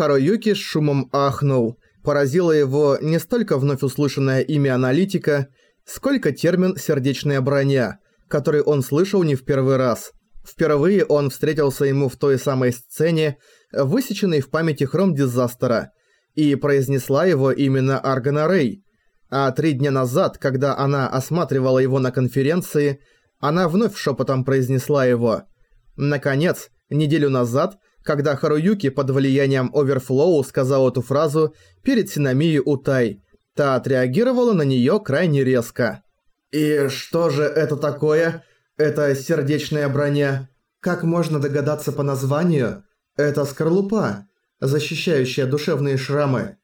Харуюки с шумом ахнул. Поразило его не столько вновь услышанное имя аналитика, сколько термин «сердечная броня», который он слышал не в первый раз. Впервые он встретился ему в той самой сцене, высеченной в памяти Хром Дизастера, и произнесла его именно Аргана Рэй. А три дня назад, когда она осматривала его на конференции, она вновь шепотом произнесла его. Наконец, неделю назад – когда Харуюки под влиянием Оверфлоу сказал эту фразу перед Синамией Утай. Та отреагировала на неё крайне резко. «И что же это такое? Это сердечная броня. Как можно догадаться по названию? Это скорлупа, защищающая душевные шрамы.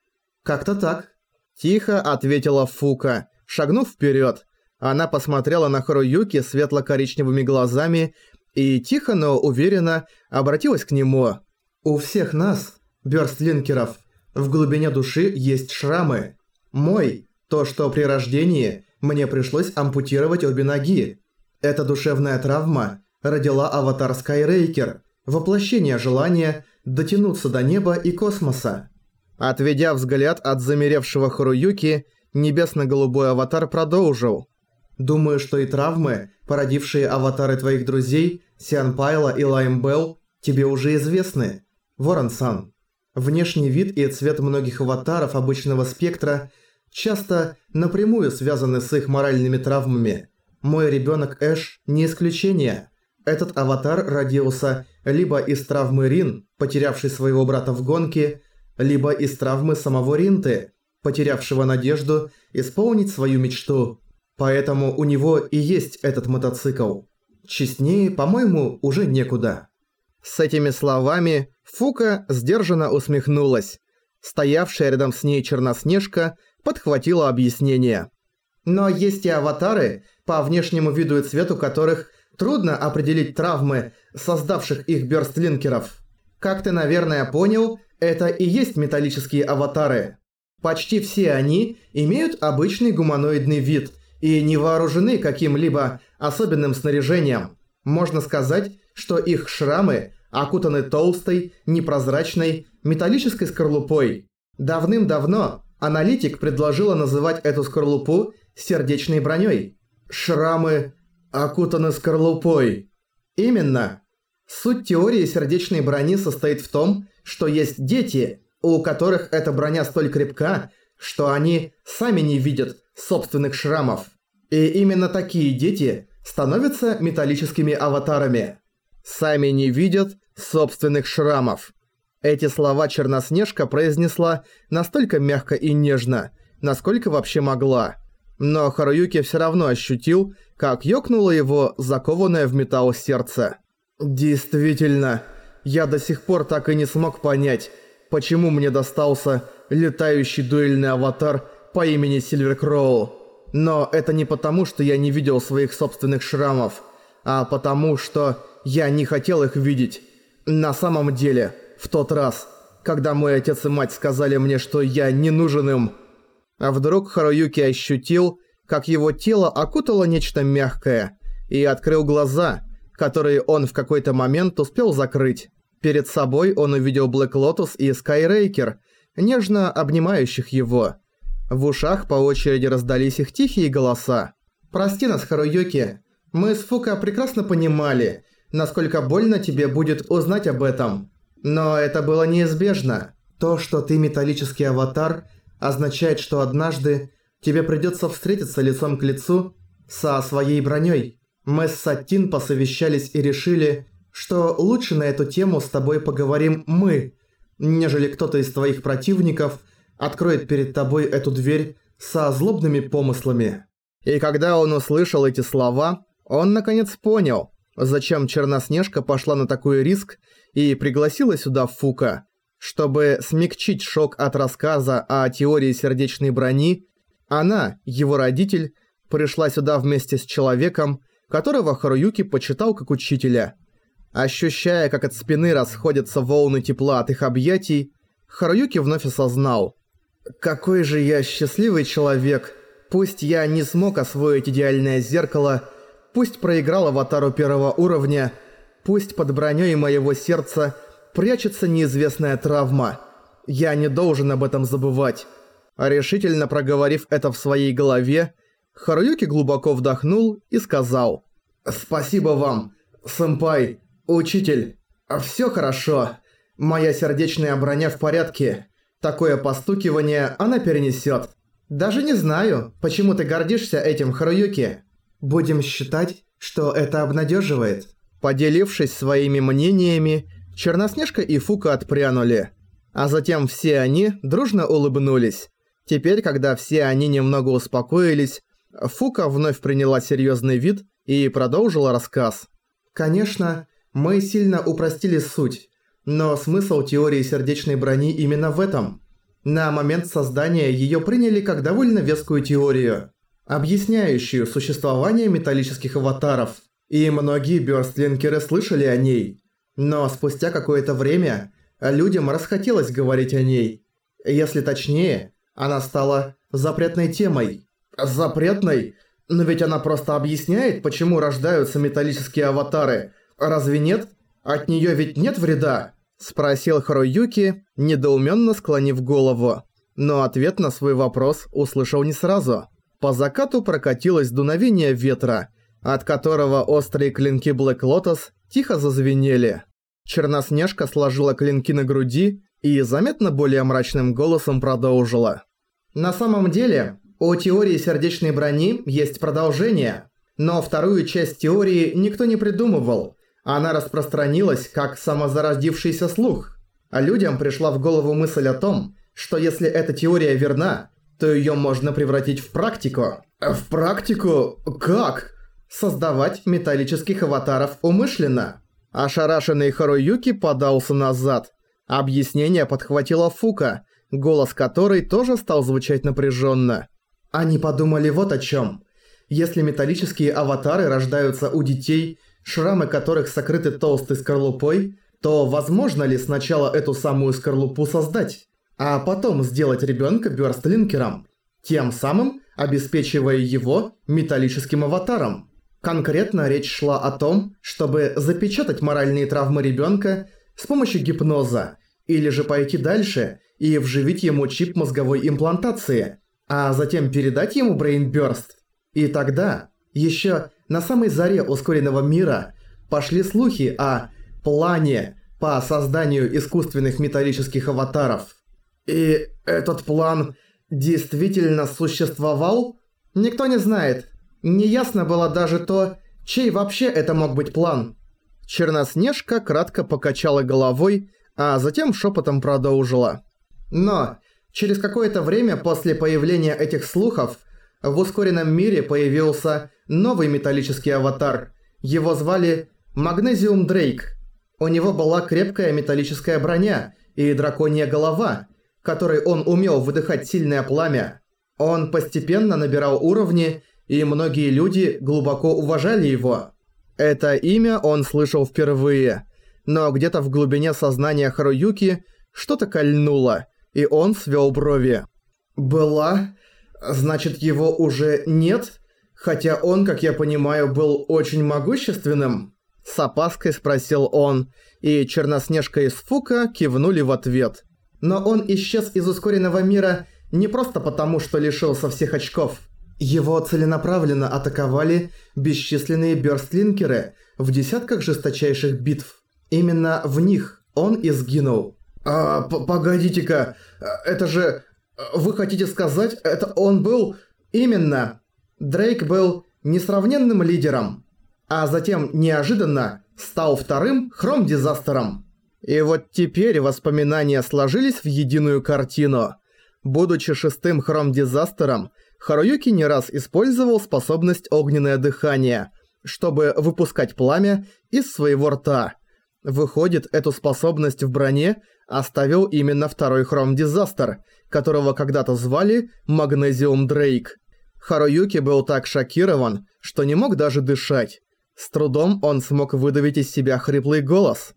Как-то так». Тихо ответила Фука, шагнув вперёд. Она посмотрела на Харуюки светло-коричневыми глазами и тихо, но уверенно обратилась к нему. «У всех нас, бёрстлинкеров, в глубине души есть шрамы. Мой, то, что при рождении мне пришлось ампутировать обе ноги. Эта душевная травма родила аватар Скайрейкер, воплощение желания дотянуться до неба и космоса». Отведя взгляд от замеревшего Харуюки, небесно-голубой аватар продолжил. «Думаю, что и травмы, породившие аватары твоих друзей, Сиан Пайла и Лайм Белл тебе уже известны. Ворон-сан. Внешний вид и цвет многих аватаров обычного спектра часто напрямую связаны с их моральными травмами. Мой ребенок Эш не исключение. Этот аватар родился либо из травмы Рин, потерявшей своего брата в гонке, либо из травмы самого Ринты, потерявшего надежду исполнить свою мечту. Поэтому у него и есть этот мотоцикл. Честнее, по-моему, уже некуда. С этими словами Фука сдержанно усмехнулась. Стоявшая рядом с ней Черноснежка подхватила объяснение. Но есть и аватары, по внешнему виду и цвету которых трудно определить травмы, создавших их бёрстлинкеров. Как ты, наверное, понял, это и есть металлические аватары. Почти все они имеют обычный гуманоидный вид и не вооружены каким-либо особенным снаряжением. Можно сказать, что их шрамы окутаны толстой, непрозрачной, металлической скорлупой. Давным-давно аналитик предложила называть эту скорлупу сердечной броней. Шрамы окутаны скорлупой. Именно. Суть теории сердечной брони состоит в том, что есть дети, у которых эта броня столь крепка, что они сами не видят собственных шрамов. И именно такие дети становятся металлическими аватарами. Сами не видят собственных шрамов. Эти слова Черноснежка произнесла настолько мягко и нежно, насколько вообще могла. Но Харуюки все равно ощутил, как ёкнуло его закованное в металл сердце. «Действительно, я до сих пор так и не смог понять, почему мне достался летающий дуэльный аватар по имени Сильверкроу. Но это не потому, что я не видел своих собственных шрамов, а потому, что я не хотел их видеть. На самом деле, в тот раз, когда мой отец и мать сказали мне, что я не нужен им... А вдруг Харуюки ощутил, как его тело окутало нечто мягкое, и открыл глаза, которые он в какой-то момент успел закрыть. Перед собой он увидел Блэк Лотус и Скайрейкер, нежно обнимающих его. В ушах по очереди раздались их тихие голоса. «Прости нас, Харуюки. Мы с Фука прекрасно понимали, насколько больно тебе будет узнать об этом. Но это было неизбежно. То, что ты металлический аватар, означает, что однажды тебе придется встретиться лицом к лицу со своей броней. Мы с Саттин посовещались и решили, что лучше на эту тему с тобой поговорим мы, нежели кто-то из твоих противников откроет перед тобой эту дверь со злобными помыслами. И когда он услышал эти слова, он наконец понял, зачем Черноснежка пошла на такой риск и пригласила сюда Фука. Чтобы смягчить шок от рассказа о теории сердечной брони, она, его родитель, пришла сюда вместе с человеком, которого Харуюки почитал как учителя. Ощущая, как от спины расходятся волны тепла от их объятий, Харуюки вновь осознал. «Какой же я счастливый человек! Пусть я не смог освоить идеальное зеркало, Пусть проиграл аватару первого уровня, пусть под броней моего сердца прячется неизвестная травма. Я не должен об этом забывать. Решительно проговорив это в своей голове, Харуюки глубоко вдохнул и сказал «Спасибо вам, сэмпай, учитель. Всё хорошо. Моя сердечная броня в порядке. Такое постукивание она перенесёт. Даже не знаю, почему ты гордишься этим, Харуюки. Будем считать, что это обнадеживает. Поделившись своими мнениями, Черноснежка и Фука отпрянули. А затем все они дружно улыбнулись. Теперь, когда все они немного успокоились, Фука вновь приняла серьезный вид и продолжила рассказ. «Конечно, мы сильно упростили суть, но смысл теории сердечной брони именно в этом. На момент создания ее приняли как довольно вескую теорию, объясняющую существование металлических аватаров, и многие бёрстлинкеры слышали о ней. Но спустя какое-то время людям расхотелось говорить о ней. Если точнее, она стала запретной темой. Запретной? Но ведь она просто объясняет, почему рождаются металлические аватары. Разве нет? От неё ведь нет вреда? Спросил Харуюки, недоуменно склонив голову. Но ответ на свой вопрос услышал не сразу. По закату прокатилось дуновение ветра, от которого острые клинки Блэк Лотос тихо зазвенели. Черноснежка сложила клинки на груди и заметно более мрачным голосом продолжила. На самом деле, у теории сердечной брони есть продолжение, но вторую часть теории никто не придумывал. Она распространилась как самозародившийся слух. А людям пришла в голову мысль о том, что если эта теория верна, то её можно превратить в практику. В практику? Как? Создавать металлических аватаров умышленно. Ошарашенный Харуюки подался назад. Объяснение подхватила Фука, голос которой тоже стал звучать напряженно. Они подумали вот о чем. Если металлические аватары рождаются у детей, шрамы которых сокрыты толстой скорлупой, то возможно ли сначала эту самую скорлупу создать, а потом сделать ребенка бёрстлинкером, тем самым обеспечивая его металлическим аватаром? Конкретно речь шла о том, чтобы запечатать моральные травмы ребенка с помощью гипноза, или же пойти дальше и вживить ему чип мозговой имплантации, а затем передать ему брейнбёрст. И тогда, еще на самой заре ускоренного мира, пошли слухи о плане по созданию искусственных металлических аватаров. И этот план действительно существовал? Никто не знает. Неясно было даже то, чей вообще это мог быть план. Черноснежка кратко покачала головой, а затем шепотом продолжила. Но через какое-то время после появления этих слухов в ускоренном мире появился новый металлический аватар. Его звали Магнезиум Дрейк. У него была крепкая металлическая броня и драконья голова, которой он умел выдыхать сильное пламя. Он постепенно набирал уровни, и многие люди глубоко уважали его. Это имя он слышал впервые, но где-то в глубине сознания Харуюки что-то кольнуло, и он свел брови. «Была? Значит, его уже нет? Хотя он, как я понимаю, был очень могущественным?» С опаской спросил он, и Черноснежка и Сфука кивнули в ответ. Но он исчез из ускоренного мира не просто потому, что лишился всех очков. Его целенаправленно атаковали бесчисленные бёрстлинкеры в десятках жесточайших битв. Именно в них он и сгинул. «А, погодите-ка, это же... Вы хотите сказать, это он был...» «Именно. Дрейк был несравненным лидером, а затем неожиданно стал вторым хром-дизастером». И вот теперь воспоминания сложились в единую картину. Будучи шестым хром-дизастером, Харуюки не раз использовал способность огненное дыхание, чтобы выпускать пламя из своего рта. Выходит, эту способность в броне оставил именно второй хром-дизастер, которого когда-то звали Магнезиум Дрейк. Харуюки был так шокирован, что не мог даже дышать. С трудом он смог выдавить из себя хриплый голос.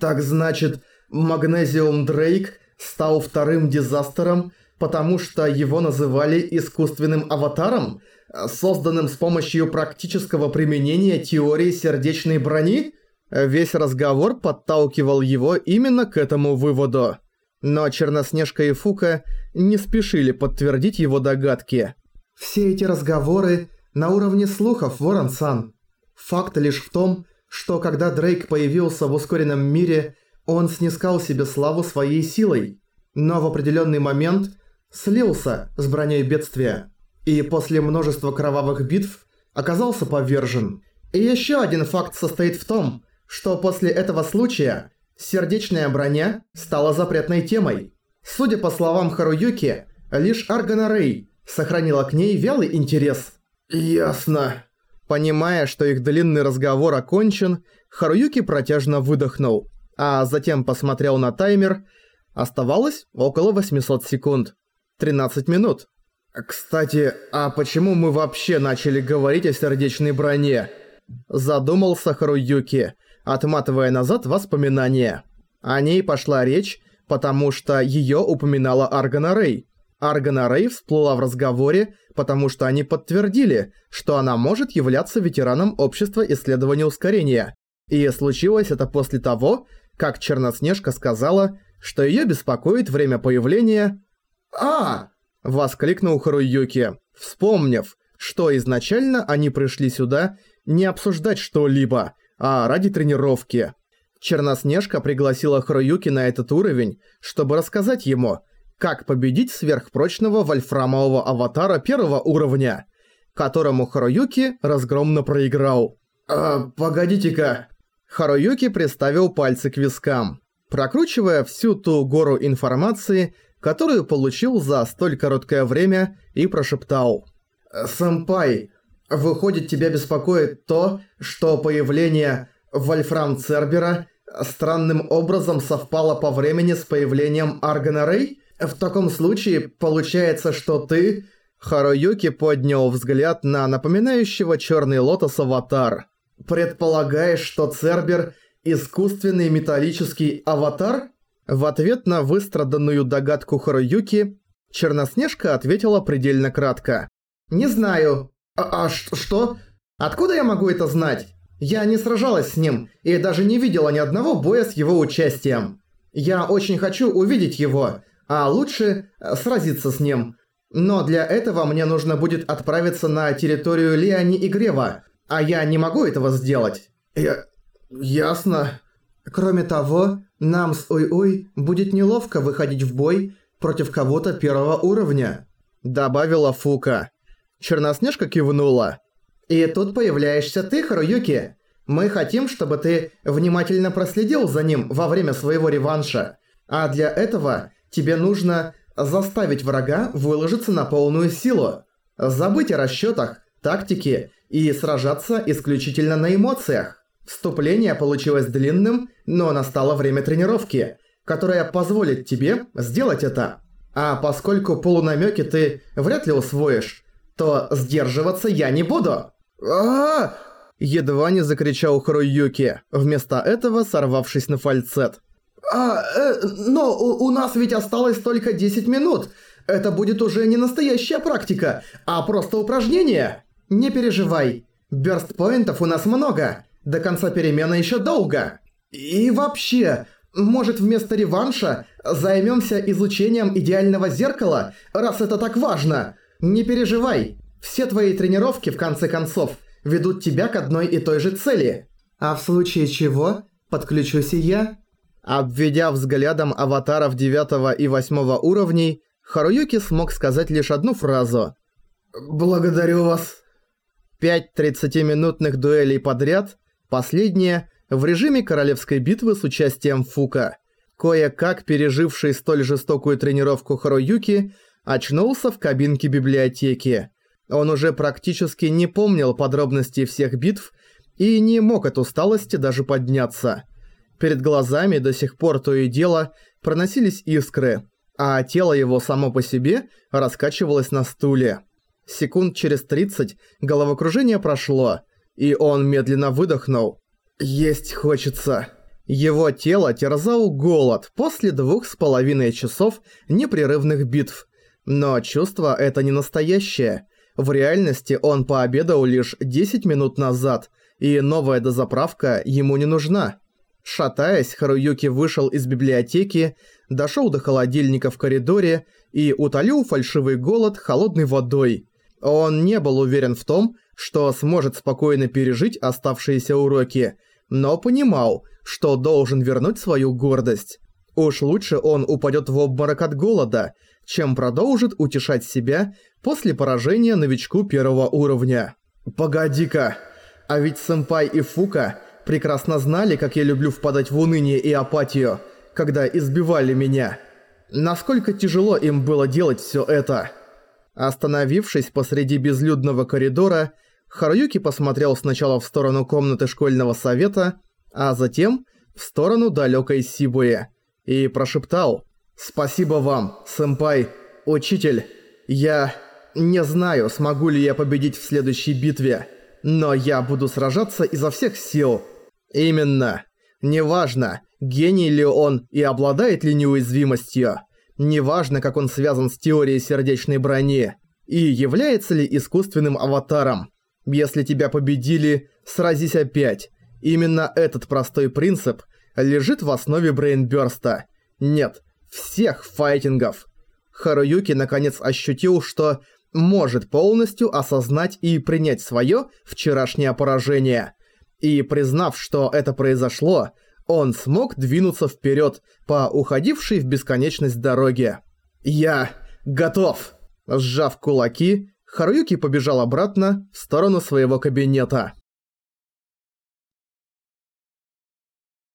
«Так значит, Магнезиум Дрейк стал вторым дизастером, потому что его называли искусственным аватаром, созданным с помощью практического применения теории сердечной брони?» Весь разговор подталкивал его именно к этому выводу. Но Черноснежка и Фука не спешили подтвердить его догадки. «Все эти разговоры на уровне слухов, Ворон-сан. Факт лишь в том, что когда Дрейк появился в ускоренном мире, он снискал себе славу своей силой, но в определенный момент слился с броней бедствия и после множества кровавых битв оказался повержен. И еще один факт состоит в том, что после этого случая сердечная броня стала запретной темой. Судя по словам Харуюки, лишь Аргана Рэй сохранила к ней вялый интерес. «Ясно». Понимая, что их длинный разговор окончен, Харуюки протяжно выдохнул, а затем посмотрел на таймер. Оставалось около 800 секунд. 13 минут. «Кстати, а почему мы вообще начали говорить о сердечной броне?» Задумался Харуюки, отматывая назад воспоминания. О ней пошла речь, потому что её упоминала Аргана Рэй. Аргана Рэй всплыла в разговоре, потому что они подтвердили, что она может являться ветераном Общества исследования ускорения. И случилось это после того, как Черноснежка сказала, что её беспокоит время появления... «А!» – воскликнул Харуюки, вспомнив, что изначально они пришли сюда не обсуждать что-либо, а ради тренировки. Черноснежка пригласила Харуюки на этот уровень, чтобы рассказать ему, как победить сверхпрочного вольфрамового аватара первого уровня, которому Харуюки разгромно проиграл. «А, погодите-ка». Харуюки приставил пальцы к вискам, прокручивая всю ту гору информации, которую получил за столь короткое время, и прошептал. «Сэмпай, выходит, тебя беспокоит то, что появление Вольфрам Цербера странным образом совпало по времени с появлением Аргана Рэй? В таком случае получается, что ты...» Харуюки поднял взгляд на напоминающего черный лотос аватар. «Предполагаешь, что Цербер – искусственный металлический аватар?» В ответ на выстраданную догадку Харуюки, Черноснежка ответила предельно кратко. «Не знаю. А, а что? Откуда я могу это знать? Я не сражалась с ним и даже не видела ни одного боя с его участием. Я очень хочу увидеть его, а лучше э, сразиться с ним. Но для этого мне нужно будет отправиться на территорию Лиани и Грева, а я не могу этого сделать. Я... ясно. Кроме того, нам с Уй-Уй будет неловко выходить в бой против кого-то первого уровня. Добавила Фука. Черноснежка кивнула. И тут появляешься ты, Харуюки. Мы хотим, чтобы ты внимательно проследил за ним во время своего реванша. А для этого тебе нужно заставить врага выложиться на полную силу. Забыть о расчетах, тактике и сражаться исключительно на эмоциях. Вступление получилось длинным, но настало время тренировки, которая позволит тебе сделать это. А поскольку полунамёки ты вряд ли усвоишь, то сдерживаться я не буду. а Едва не закричал Харуюки, вместо этого сорвавшись на фальцет. «А, э, но у, у нас ведь осталось только 10 минут. Это будет уже не настоящая практика, а просто упражнение. Не переживай. Бёрстпоинтов у нас много. До конца перемены еще долго. И вообще, может вместо реванша займемся изучением идеального зеркала, раз это так важно? Не переживай. Все твои тренировки, в конце концов, ведут тебя к одной и той же цели. А в случае чего, подключусь и я. Обведя взглядом аватаров 9 и 8 уровней, Харуюки смог сказать лишь одну фразу. «Благодарю вас». Пять 30-минутных дуэлей подряд, последняя в режиме королевской битвы с участием Фука. Кое-как переживший столь жестокую тренировку Харуюки очнулся в кабинке библиотеки. Он уже практически не помнил подробностей всех битв и не мог от усталости даже подняться. Перед глазами до сих пор то и дело проносились искры, а тело его само по себе раскачивалось на стуле. Секунд через 30 головокружение прошло, и он медленно выдохнул. «Есть хочется». Его тело терзал голод после двух с половиной часов непрерывных битв. Но чувство это не настоящее. В реальности он пообедал лишь 10 минут назад, и новая дозаправка ему не нужна. Шатаясь, Харуюки вышел из библиотеки, дошел до холодильника в коридоре и утолил фальшивый голод холодной водой. Он не был уверен в том, что сможет спокойно пережить оставшиеся уроки, но понимал, что должен вернуть свою гордость. Уж лучше он упадет в обморок от голода, чем продолжит утешать себя после поражения новичку первого уровня. «Погоди-ка, а ведь сэмпай и Фука прекрасно знали, как я люблю впадать в уныние и апатию, когда избивали меня. Насколько тяжело им было делать всё это?» Остановившись посреди безлюдного коридора, Харуюки посмотрел сначала в сторону комнаты школьного совета, а затем в сторону далёкой Сибуи и прошептал «Спасибо вам, сэмпай, учитель. Я не знаю, смогу ли я победить в следующей битве, но я буду сражаться изо всех сил». Именно. Неважно, гений ли он и обладает ли неуязвимостью. Неважно, как он связан с теорией сердечной брони. И является ли искусственным аватаром. Если тебя победили, сразись опять. Именно этот простой принцип лежит в основе брейнбёрста. Нет, всех файтингов. Харуюки наконец ощутил, что может полностью осознать и принять своё вчерашнее поражение. И признав, что это произошло, он смог двинуться вперед по уходившей в бесконечность дороге. «Я готов!» Сжав кулаки, Харуюки побежал обратно в сторону своего кабинета.